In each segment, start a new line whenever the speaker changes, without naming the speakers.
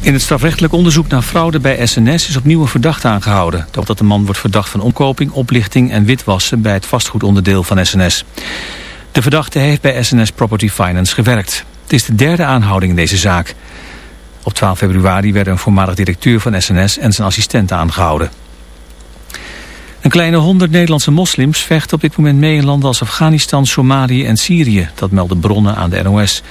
In het strafrechtelijk onderzoek naar fraude bij SNS is opnieuw een verdachte aangehouden. Dat de man wordt verdacht van omkoping, oplichting en witwassen bij het vastgoedonderdeel van SNS. De verdachte heeft bij SNS Property Finance gewerkt. Het is de derde aanhouding in deze zaak. Op 12 februari werden een voormalig directeur van SNS en zijn assistent aangehouden. Een kleine honderd Nederlandse moslims vechten op dit moment mee in landen als Afghanistan, Somalië en Syrië. Dat melden bronnen aan de NOS.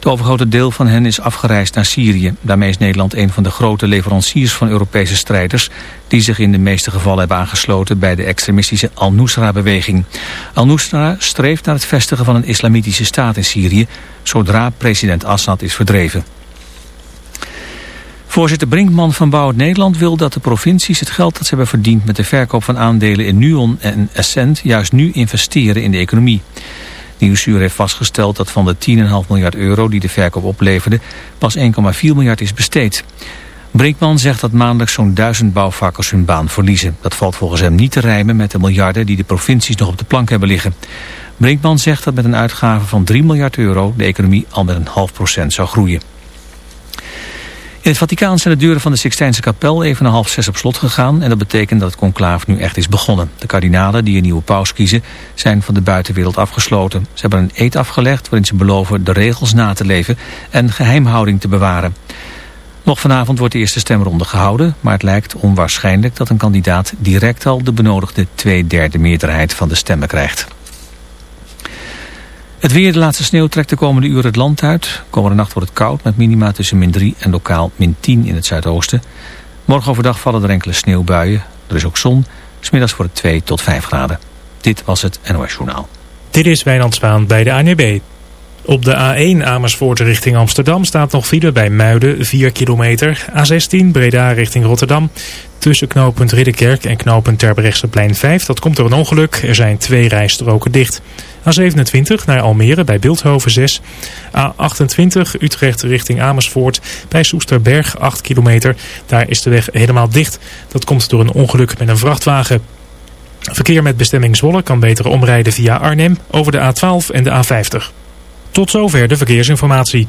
Het overgrote deel van hen is afgereisd naar Syrië. Daarmee is Nederland een van de grote leveranciers van Europese strijders... die zich in de meeste gevallen hebben aangesloten bij de extremistische Al-Nusra-beweging. Al-Nusra streeft naar het vestigen van een islamitische staat in Syrië... zodra president Assad is verdreven. Voorzitter Brinkman van Bouw Nederland wil dat de provincies het geld dat ze hebben verdiend met de verkoop van aandelen in Nuon en Essent juist nu investeren in de economie. Nieuwsuur heeft vastgesteld dat van de 10,5 miljard euro die de verkoop opleverde pas 1,4 miljard is besteed. Brinkman zegt dat maandelijks zo'n duizend bouwvakkers hun baan verliezen. Dat valt volgens hem niet te rijmen met de miljarden die de provincies nog op de plank hebben liggen. Brinkman zegt dat met een uitgave van 3 miljard euro de economie al met een half procent zou groeien. In het Vaticaan zijn de deuren van de Sixtijnse kapel even na half zes op slot gegaan... en dat betekent dat het conclaaf nu echt is begonnen. De kardinalen die een nieuwe paus kiezen zijn van de buitenwereld afgesloten. Ze hebben een eed afgelegd waarin ze beloven de regels na te leven en geheimhouding te bewaren. Nog vanavond wordt de eerste stemronde gehouden... maar het lijkt onwaarschijnlijk dat een kandidaat direct al de benodigde twee derde meerderheid van de stemmen krijgt. Het weer, de laatste sneeuw trekt de komende uren het land uit. Komende nacht wordt het koud met minima tussen min 3 en lokaal min 10 in het zuidoosten. Morgen overdag vallen er enkele sneeuwbuien. Er is ook zon. Smiddags wordt het 2 tot 5 graden. Dit was het NOS Journaal.
Dit is Wijnand Zwaan bij de ANB. Op de A1 Amersfoort richting Amsterdam staat nog file bij Muiden 4 kilometer. A16 Breda richting Rotterdam. Tussen knooppunt Ridderkerk en knooppunt Terbrechtseplein 5. Dat komt door een ongeluk. Er zijn twee rijstroken dicht. A27 naar Almere bij Beeldhoven 6. A28 Utrecht richting Amersfoort bij Soesterberg 8 kilometer. Daar is de weg helemaal dicht. Dat komt door een ongeluk met een vrachtwagen. Verkeer met bestemming Zwolle kan beter omrijden via Arnhem over de A12 en de A50. Tot zover de verkeersinformatie.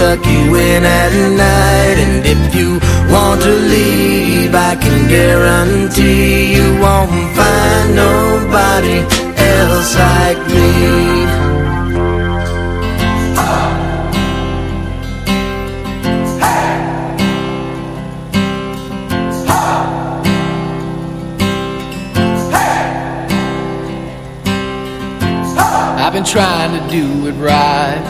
Kentucky when at night. And if you want to leave I can guarantee you won't find nobody else like me.
I've been trying to do it right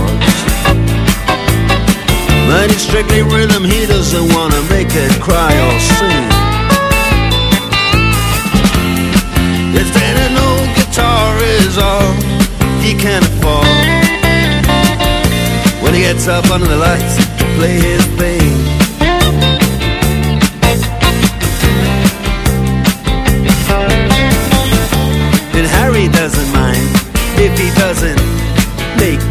But strictly rhythm, he doesn't wanna make it cry or sing. If then an old guitar is all he can afford When he gets up under the lights to play his thing And Harry doesn't mind if he doesn't make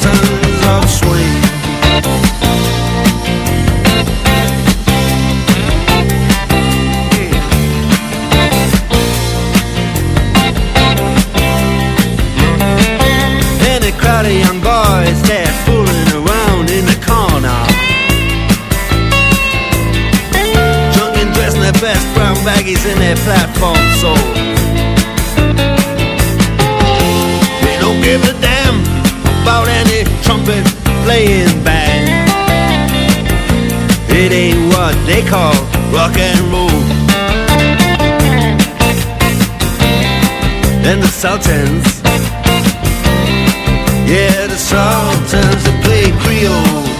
baggies in their platform soles. They don't give a damn about any trumpet playing band. It ain't what they call rock and roll. And the Sultans yeah, the Sultans that play. Creole.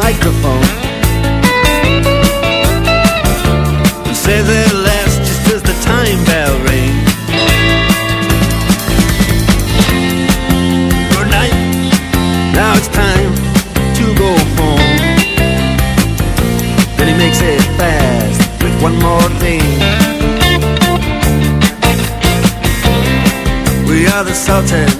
Microphone and says at last, just as the time bell rings. Good night. Now it's time to go home. Then he makes it fast with one more thing. We are the Sultans.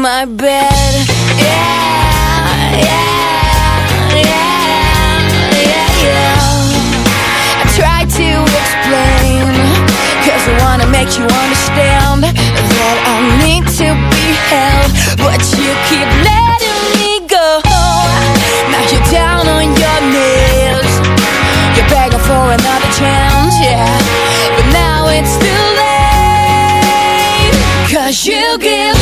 my bed. Yeah, yeah, yeah, yeah, yeah. I try to explain Cause I wanna make you understand That I need to be held. But you keep letting me go. Now you're down on your knees. You're begging for another chance, yeah. But now it's too late Cause you give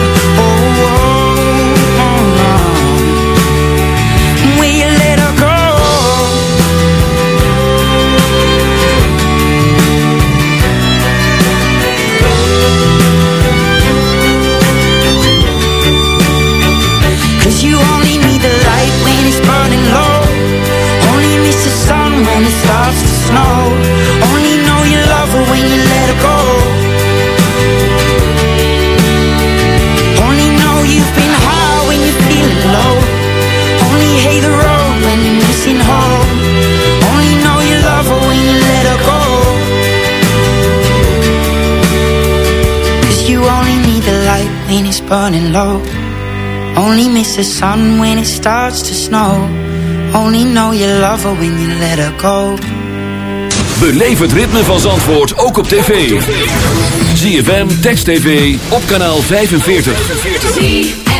burning low only miss the sun when it starts to snow Only know you love her when you let her go
Beleef het ritme van Zandvoort ook op tv. ZFM, Text TV, op kanaal 45.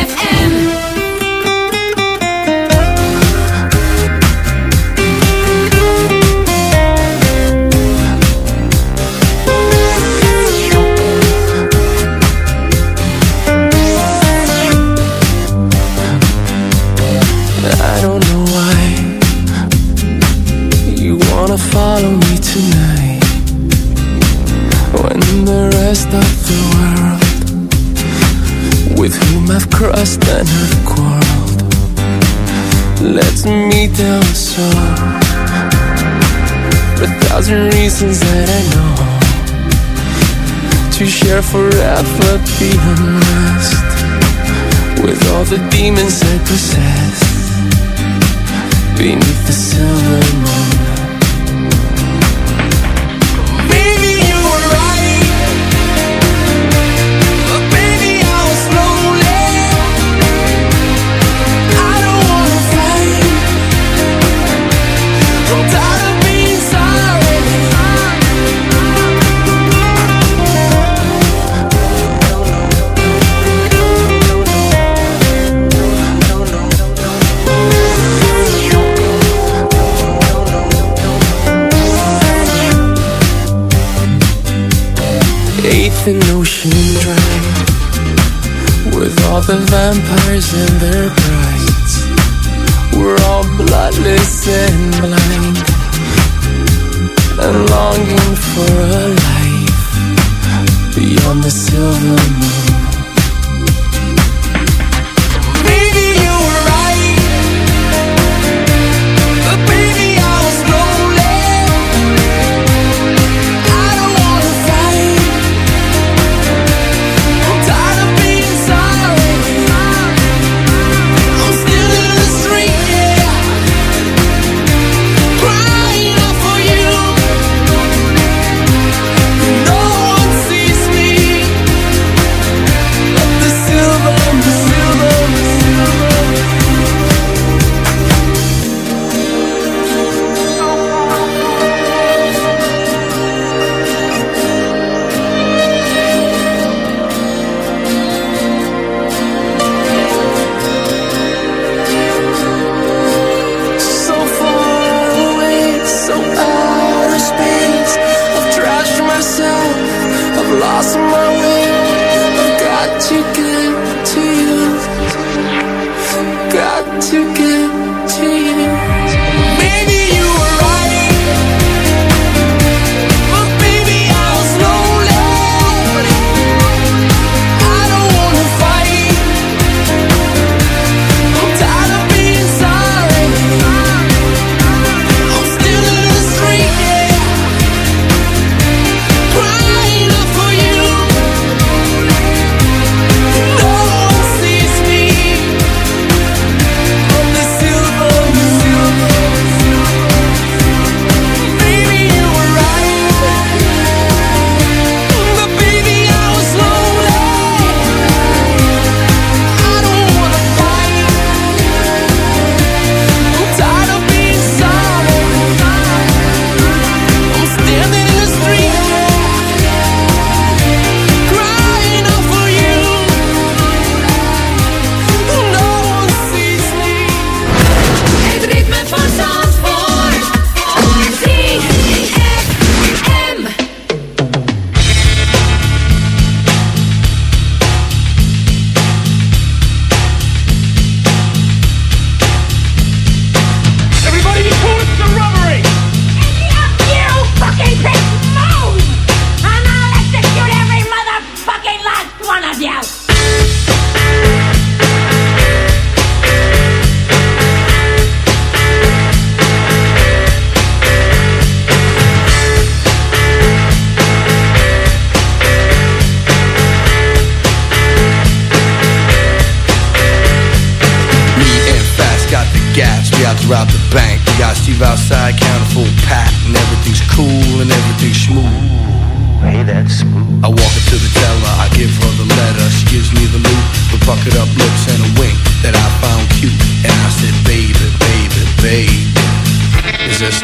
For a thousand reasons that I know. To share forever be unrest With all the demons I possess. Beneath the silver moon.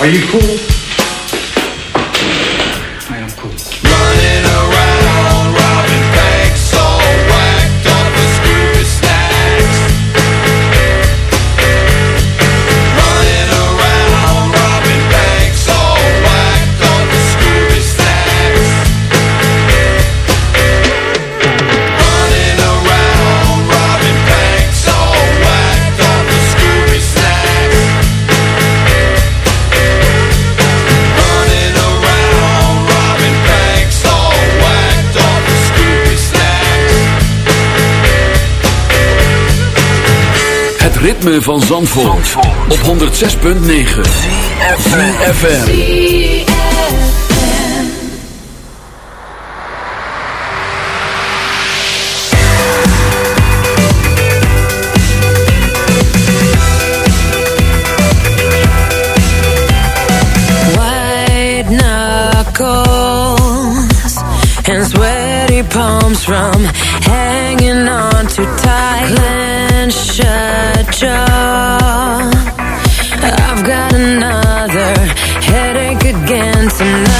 Are you cool?
Ritme van Zandvoort, op 106.9 FM.
White knuckles and sweaty palms from hanging on too tight. Jaw. I've got another headache again tonight.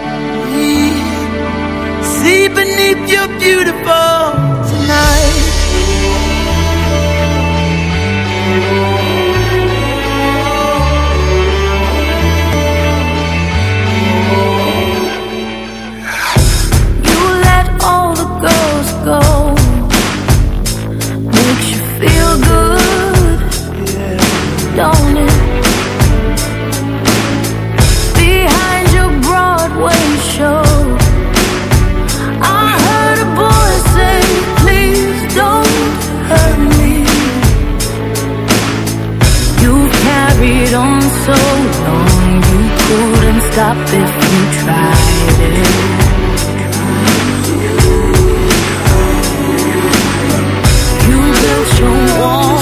see beneath your beautiful tonight?
You let all the go. Stop if you tried it. You built your wall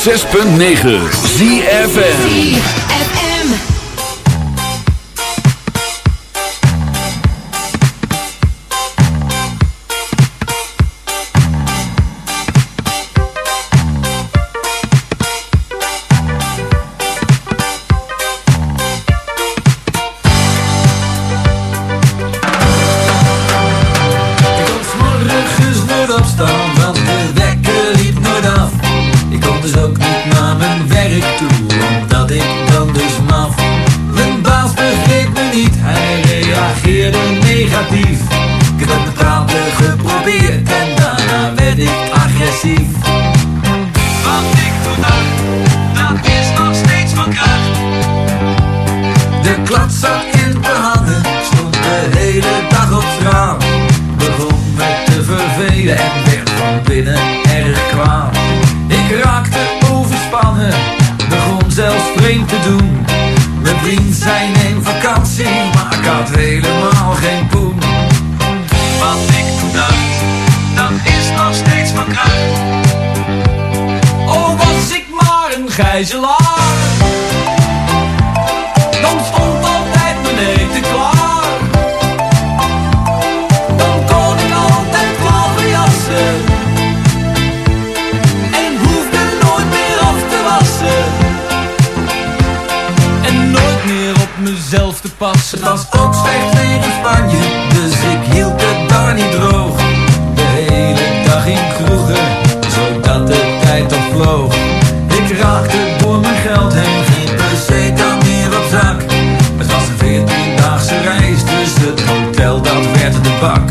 106.9 ZFN want de wekker liep nooit af. Ik heb het betaalde geprobeerd en daarna werd ik agressief. Wat ik toen dacht, dat is nog steeds van kracht. De klad zat in de handen, stond de hele dag op straat. Begon me
te vervelen en werd
van binnen erg kwaad.
Ik raakte
overspannen, begon zelfs vreemd te doen. Mijn vriend zijn in vakantie, maar ik had helemaal geen poel. Wat ik toen dacht, dat is nog steeds van kracht. Oh, was ik maar een gijzelaar, dan stond altijd mijn eten klaar. Dan kon ik altijd klaverjassen En hoefde nooit meer af te wassen. En nooit meer op mezelf te passen. Het was ook slecht Dus ik hield niet droog. De hele dag in kroegen Zodat de tijd toch vloog. Ik raakte door mijn geld heen Geen peseta meer op zak. Het was een veertiendaagse reis Dus het hotel dat werd de bak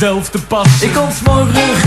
mezelf te passen Ik kon s'morgens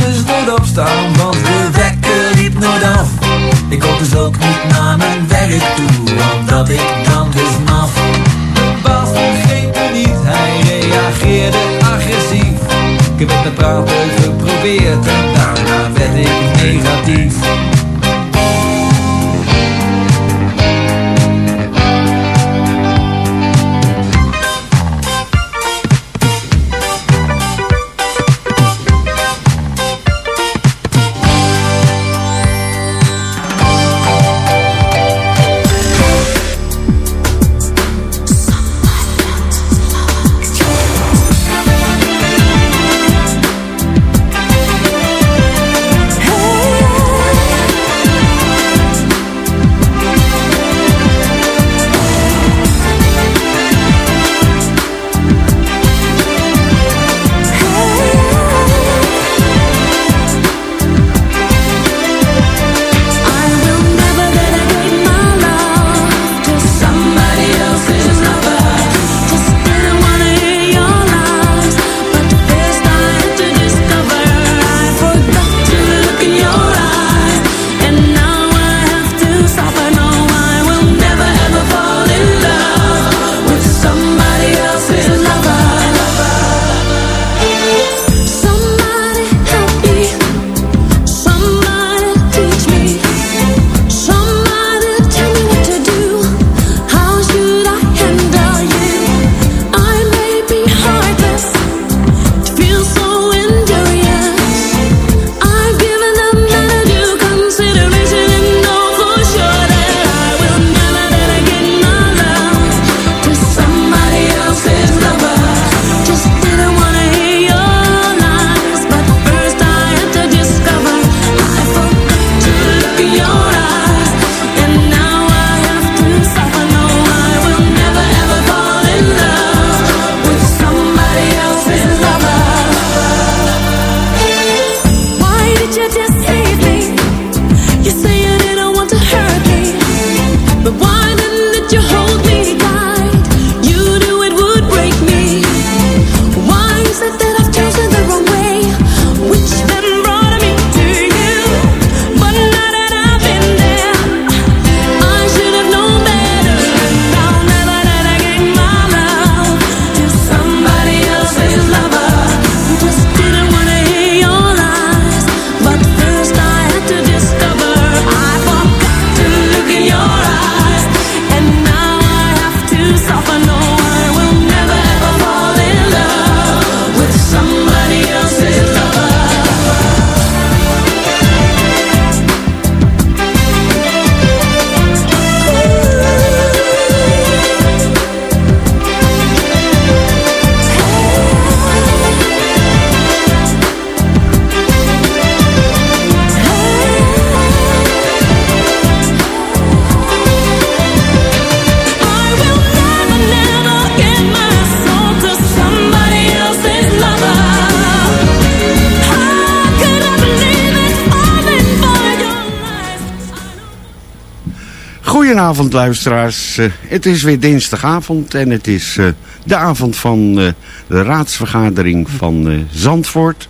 Goedenavond luisteraars. Eh, het is weer dinsdagavond en het is eh, de avond van eh, de raadsvergadering van Zandvoort.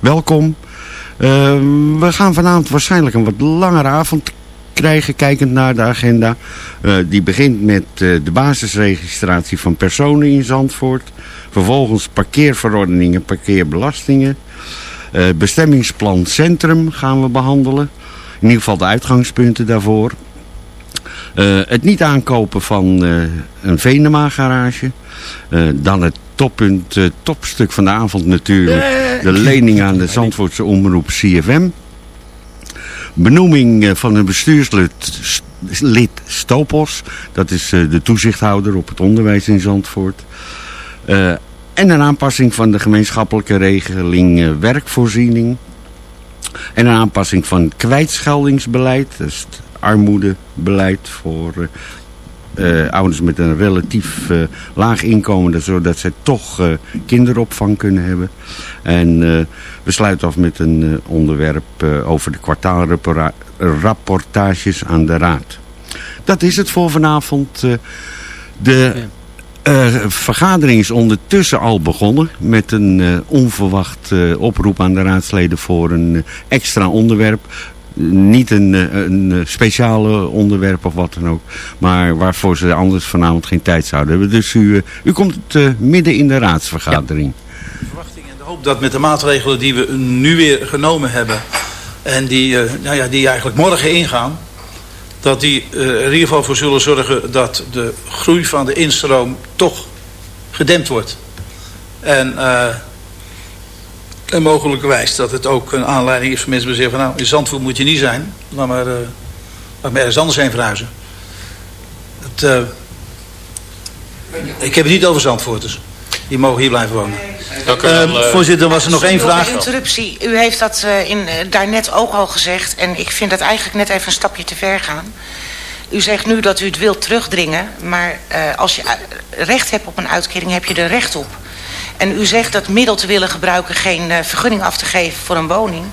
Welkom. Eh, we gaan vanavond waarschijnlijk een wat langere avond krijgen kijkend naar de agenda. Die begint met de basisregistratie van personen in Zandvoort. Vervolgens parkeerverordeningen, parkeerbelastingen. Bestemmingsplan Centrum gaan we behandelen. In ieder geval de uitgangspunten daarvoor. Eh, het niet aankopen van eh, een Venema garage. Eh, dan het toppunt, topstuk van de avond natuurlijk. De lening aan de Zandvoortse omroep CFM. Benoeming van een bestuurslid lid Stopos. Dat is de toezichthouder op het onderwijs in Zandvoort. En een aanpassing van de gemeenschappelijke regeling werkvoorziening. En een aanpassing van kwijtscheldingsbeleid. Is het armoedebeleid voor eh, eh, ouders met een relatief eh, laag inkomen. Zodat zij toch kinderopvang kunnen hebben. En we sluiten af met een onderwerp over de kwartaalrapportages aan de raad. Dat is het voor vanavond. De eh, vergadering is ondertussen al begonnen met een eh, onverwacht eh, oproep aan de raadsleden voor een extra onderwerp. Niet een, een speciale onderwerp of wat dan ook. Maar waarvoor ze anders vanavond geen tijd zouden hebben. Dus u, u komt midden in de raadsvergadering.
de hoop dat met de maatregelen die we nu weer genomen hebben... en die, nou ja, die eigenlijk morgen ingaan... dat die eh, er in ieder geval voor zullen zorgen dat de groei van de instroom toch gedempt wordt. En, eh en mogelijkerwijs dat het ook een aanleiding is voor mensen die zeggen van... nou, in Zandvoort moet je niet zijn, laat maar, eh maar ergens anders heen verhuizen. Het, eh, ik heb het niet over Zandvoorters. Die mogen hier blijven wonen. Eh, voorzitter, was er nog één vraag?
interruptie. U heeft dat eh, in, eh, daarnet ook al gezegd. En ik vind dat eigenlijk net even een stapje te ver gaan. U zegt nu dat u het wilt terugdringen. Maar als je recht hebt op een uitkering, heb je er recht op. En u zegt dat middel te willen gebruiken geen vergunning af te geven voor een woning.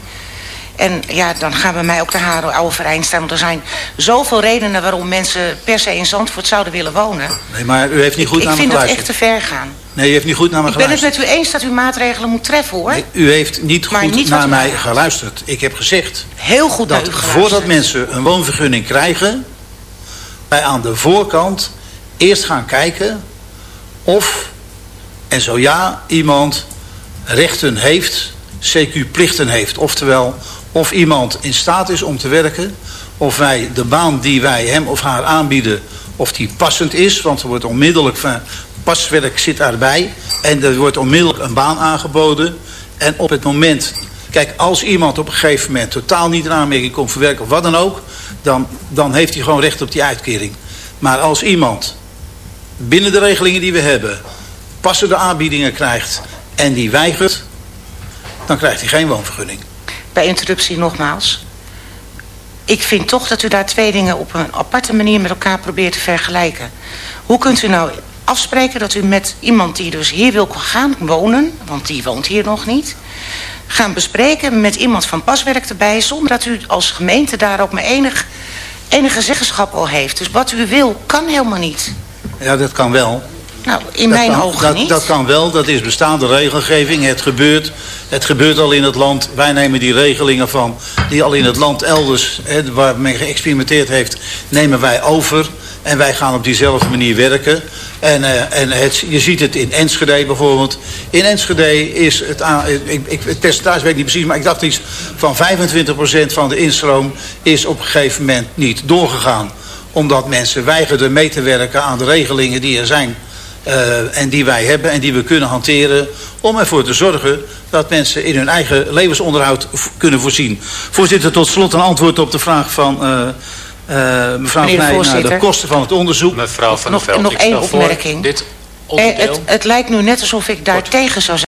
En ja, dan gaan bij mij ook de haren overeind staan. Want er zijn zoveel redenen waarom mensen per se in Zandvoort zouden willen wonen.
Nee, maar u heeft niet goed
ik
naar me
vind dat
geluisterd.
echt te ver gaan.
Nee, u heeft niet goed naar me
Ik ben het
geluisterd.
met u eens dat u maatregelen moet treffen, hoor.
U heeft niet
Maar
goed
niet
naar mij geluisterd. Ik heb gezegd
Heel goed
dat
u geluisterd.
voordat mensen een woonvergunning krijgen... wij aan de voorkant eerst gaan kijken of, en zo ja, iemand rechten heeft, CQ-plichten heeft. Oftewel, of iemand in staat is om te werken... of wij de baan die wij hem of haar aanbieden, of die passend is... want er wordt onmiddellijk van paswerk zit erbij... en er wordt onmiddellijk een baan aangeboden... en op het moment... Kijk, als iemand op een gegeven moment totaal niet in aanmerking komt voor werk of wat dan ook... dan, dan heeft hij gewoon recht op die uitkering. Maar als iemand binnen de regelingen die we hebben... passende aanbiedingen krijgt en die weigert... dan krijgt hij geen woonvergunning.
Bij interruptie nogmaals. Ik vind toch dat u daar twee dingen op een aparte manier met elkaar probeert te vergelijken. Hoe kunt u nou afspreken dat u met iemand die dus hier wil gaan wonen... want die woont hier nog niet... gaan bespreken met iemand van paswerk erbij... zonder dat u als gemeente daar ook maar enig, enige zeggenschap al heeft. Dus wat u wil, kan helemaal niet.
Ja, dat kan wel.
Nou, in
Dat
mijn
kan-
ogen
dat,
niet.
Dat kan wel, dat is bestaande regelgeving. Het gebeurt, het gebeurt al in het land. Wij nemen die regelingen van, die al in het land elders, hè, waar men geëxperimenteerd heeft, nemen wij over. En wij gaan op diezelfde manier werken. En, eh, en het, je ziet het in Enschede bijvoorbeeld. In Enschede is het, ik, ik, het percentage weet ik niet precies, maar ik dacht iets van 25% van de instroom is op een gegeven moment niet doorgegaan. Omdat mensen weigerden mee te werken aan de regelingen die er zijn. Eh, en die wij hebben en die we kunnen hanteren om ervoor te zorgen dat mensen in hun eigen levensonderhoud kunnen voorzien. Voorzitter, tot slot een antwoord op de vraag van eh, eh, mevrouw
Meneer de
naar de kosten van het onderzoek.
Mevrouw van
Nog, nog één opmerking.
Dit
Eh, het, het lijkt nu net alsof ik daar tegen zou zijn.